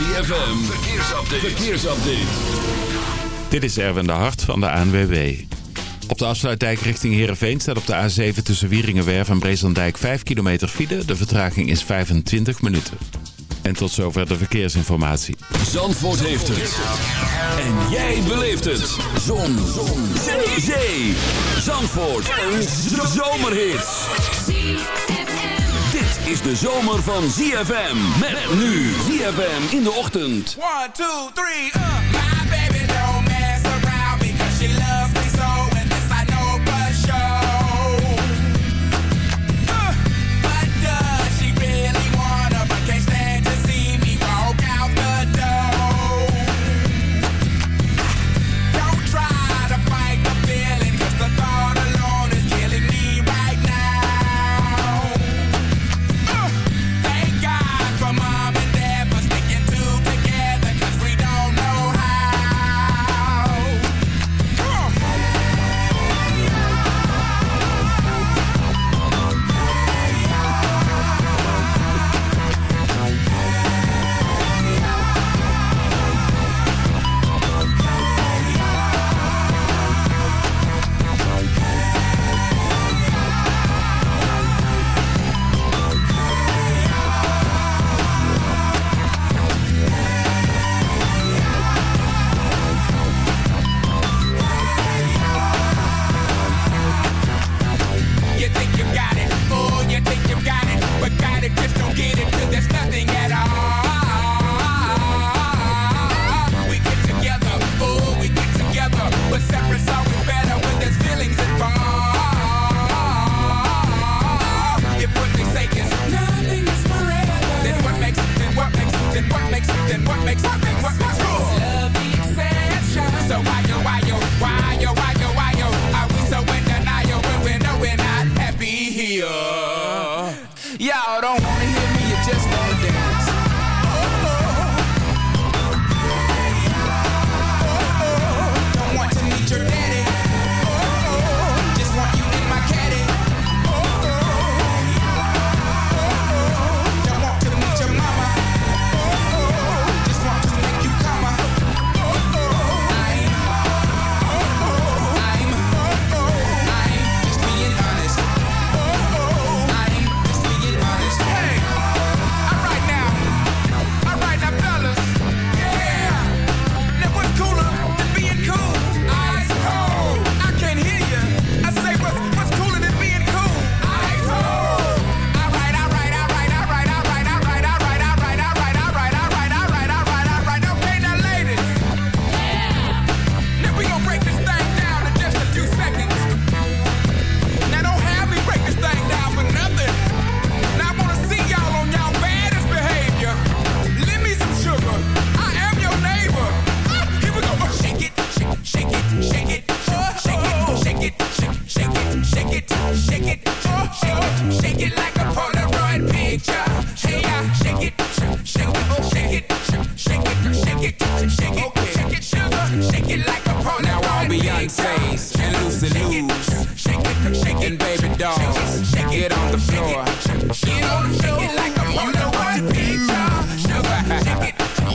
ZFM, verkeersupdate. verkeersupdate. Dit is Erwin de Hart van de ANWB. Op de afsluitdijk richting Heerenveen staat op de A7 tussen Wieringenwerf en Brezendijk 5 kilometer file. De vertraging is 25 minuten. En tot zover de verkeersinformatie. Zandvoort heeft het. En jij beleeft het. Zon. Zon. Zee. Zandvoort. Een zomerhit is de zomer van ZFM. Met nu ZFM in de ochtend. 1, 2, 3.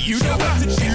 You know what to do.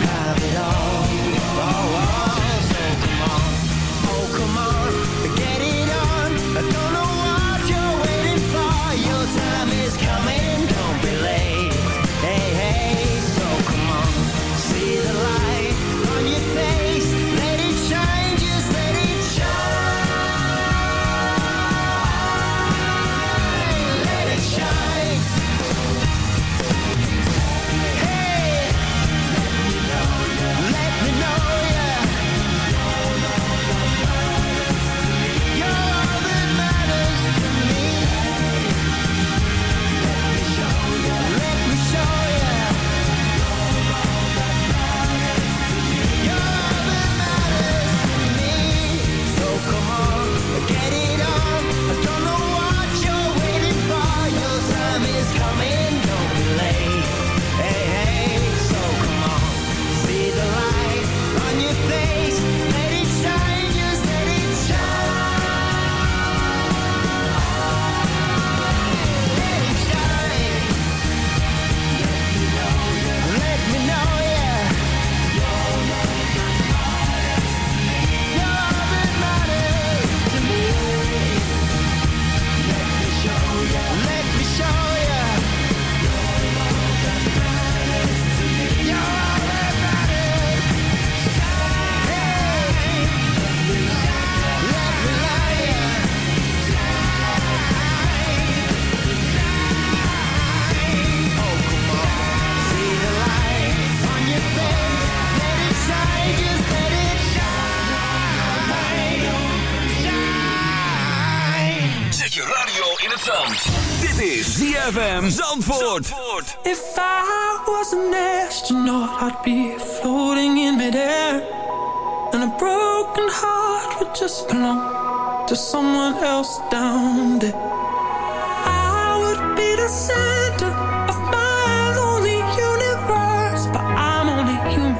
Have it all. Oh, oh, so come on. Oh, come on. ZFM Zandvoort. If I was an astronaut, I'd be floating in midair. And a broken heart would just belong to someone else down there. I would be the center of my lonely universe. But I'm only human,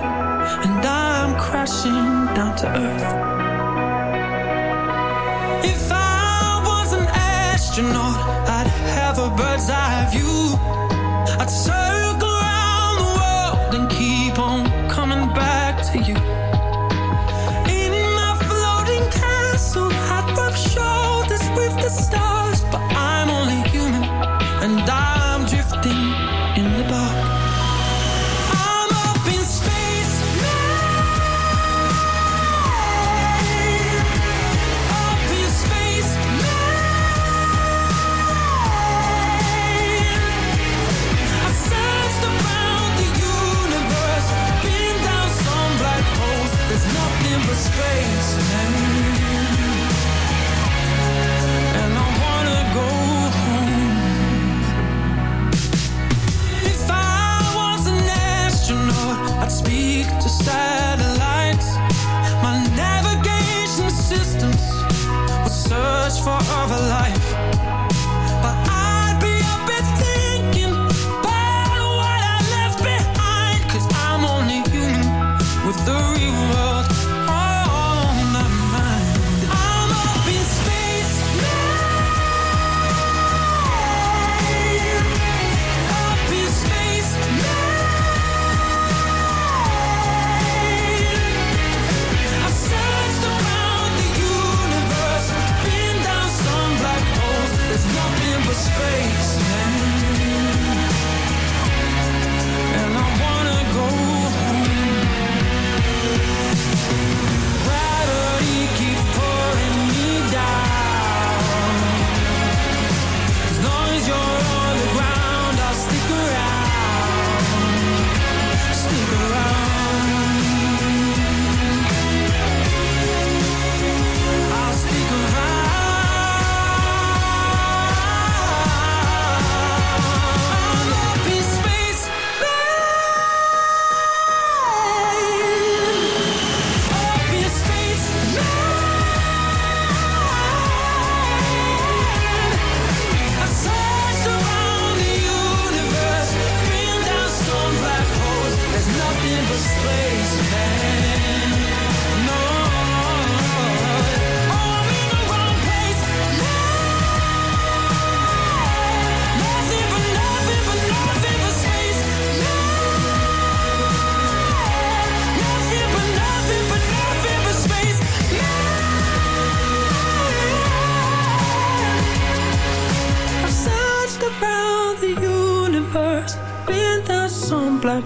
and I'm crashing down to earth. If I was an astronaut, bird's eye view. I'd circle around the world and keep on coming back to you. In my floating castle, I'd rub shoulders with the stars, but I'm only human, and I'm for other life.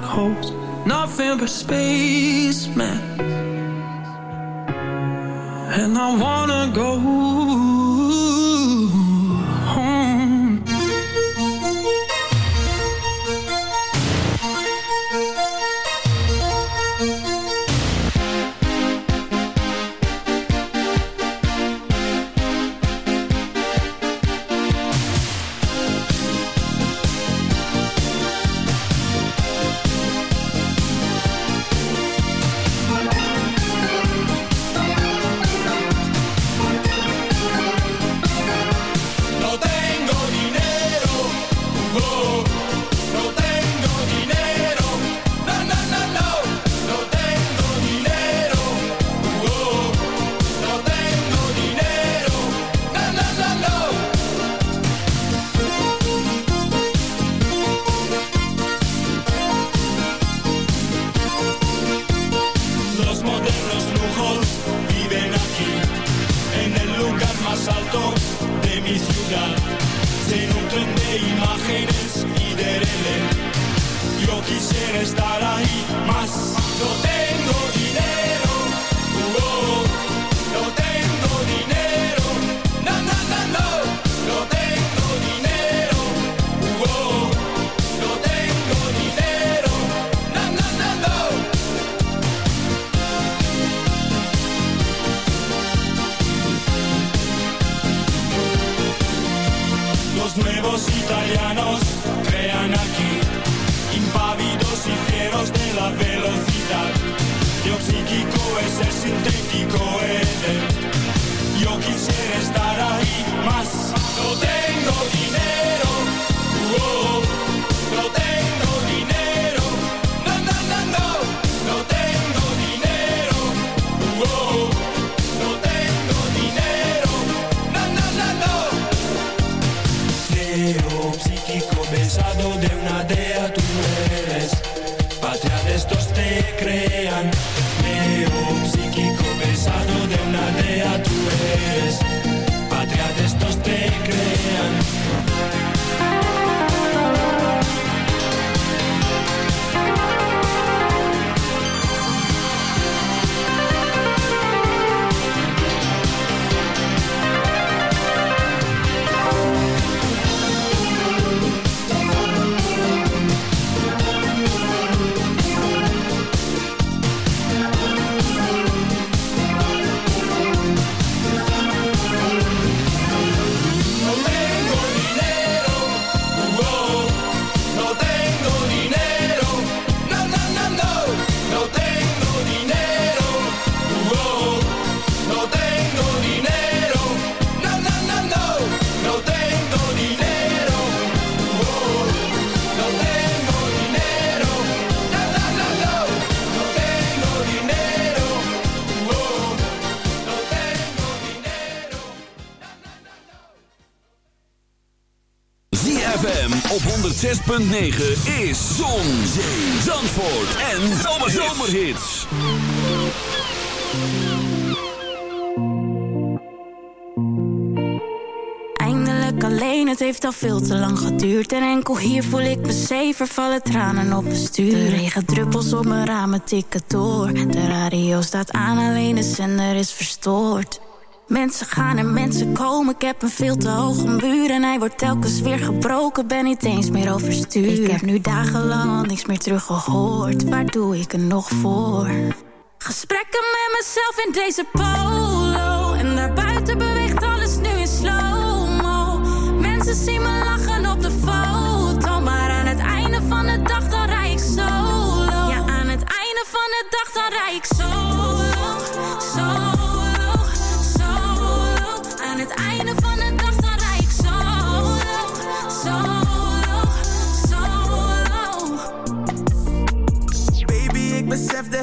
Holes, 106.9 is Zon, Zee, Zandvoort en Zomerhits. Eindelijk alleen, het heeft al veel te lang geduurd. En enkel hier voel ik me zeven, vallen tranen op mijn stuur. De regendruppels op mijn ramen tikken door. De radio staat aan, alleen de zender is verstoord Mensen gaan en mensen komen, ik heb een veel te hoge muur En hij wordt telkens weer gebroken, ben niet eens meer overstuur Ik heb nu dagenlang al niks meer teruggehoord. Waar doe ik er nog voor? Gesprekken met mezelf in deze polo. En daarbuiten beweegt alles nu in slow-mo. Mensen zien me lachen op de foto. Maar aan het einde van de dag dan rij ik solo. Ja, aan het einde van de dag dan rij ik solo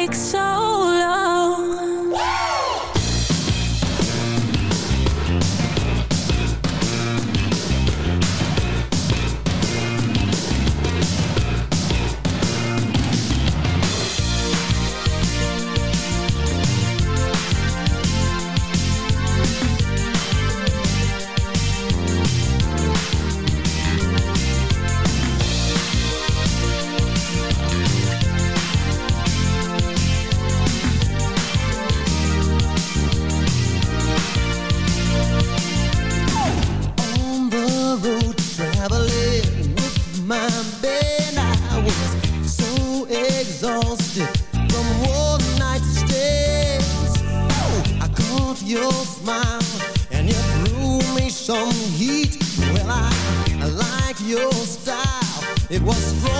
van de from one stays. I caught your smile and you threw me some heat. Well, I, I like your style. It was strong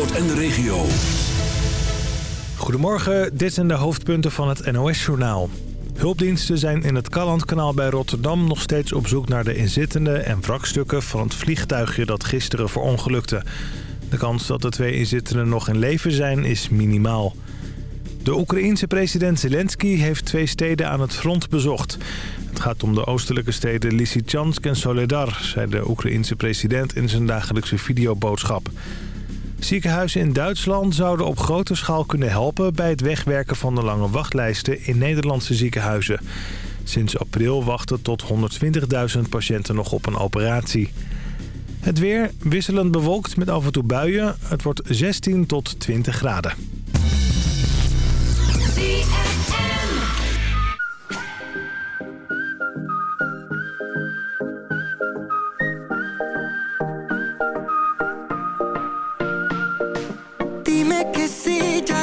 En de regio. Goedemorgen, dit zijn de hoofdpunten van het NOS-journaal. Hulpdiensten zijn in het Callandkanaal bij Rotterdam nog steeds op zoek naar de inzittenden en wrakstukken van het vliegtuigje dat gisteren verongelukte. De kans dat de twee inzittenden nog in leven zijn is minimaal. De Oekraïense president Zelensky heeft twee steden aan het front bezocht. Het gaat om de oostelijke steden Lysychansk en Soledar, zei de Oekraïense president in zijn dagelijkse videoboodschap. Ziekenhuizen in Duitsland zouden op grote schaal kunnen helpen... bij het wegwerken van de lange wachtlijsten in Nederlandse ziekenhuizen. Sinds april wachten tot 120.000 patiënten nog op een operatie. Het weer wisselend bewolkt met af en toe buien. Het wordt 16 tot 20 graden.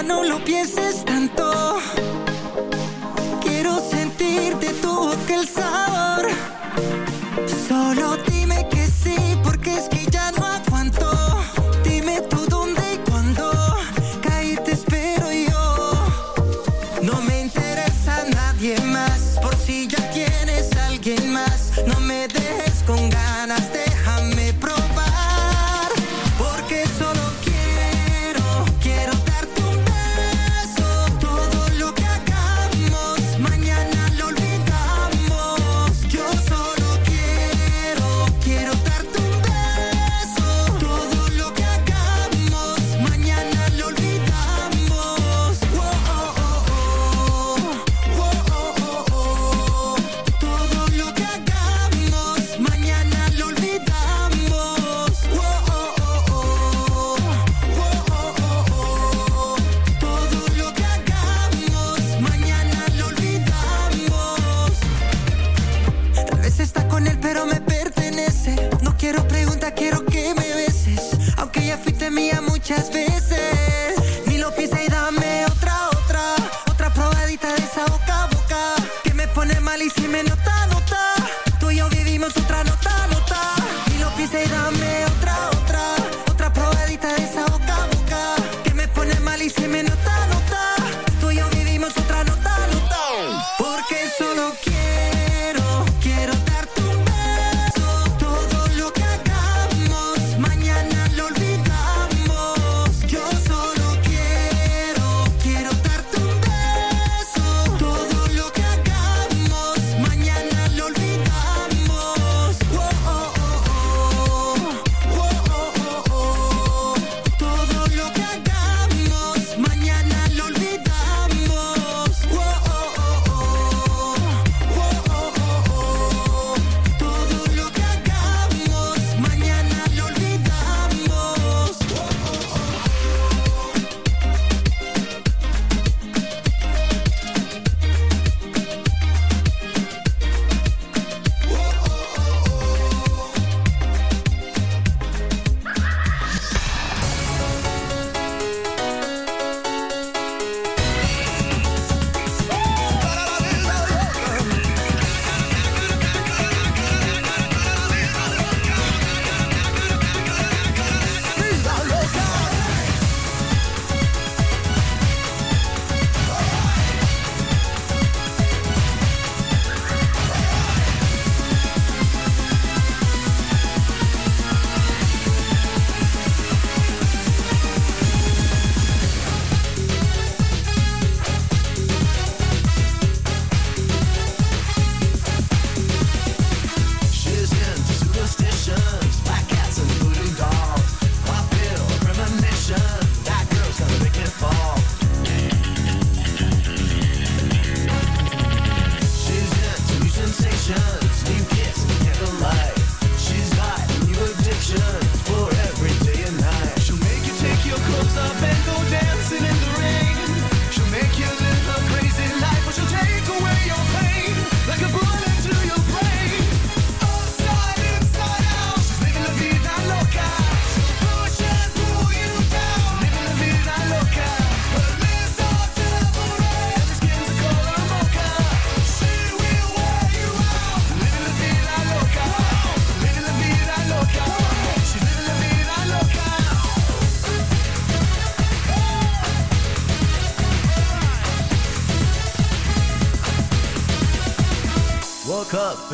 no lo pienses tanto. Quiero sentir de tu boca el sabor. Solo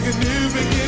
like a new beginning.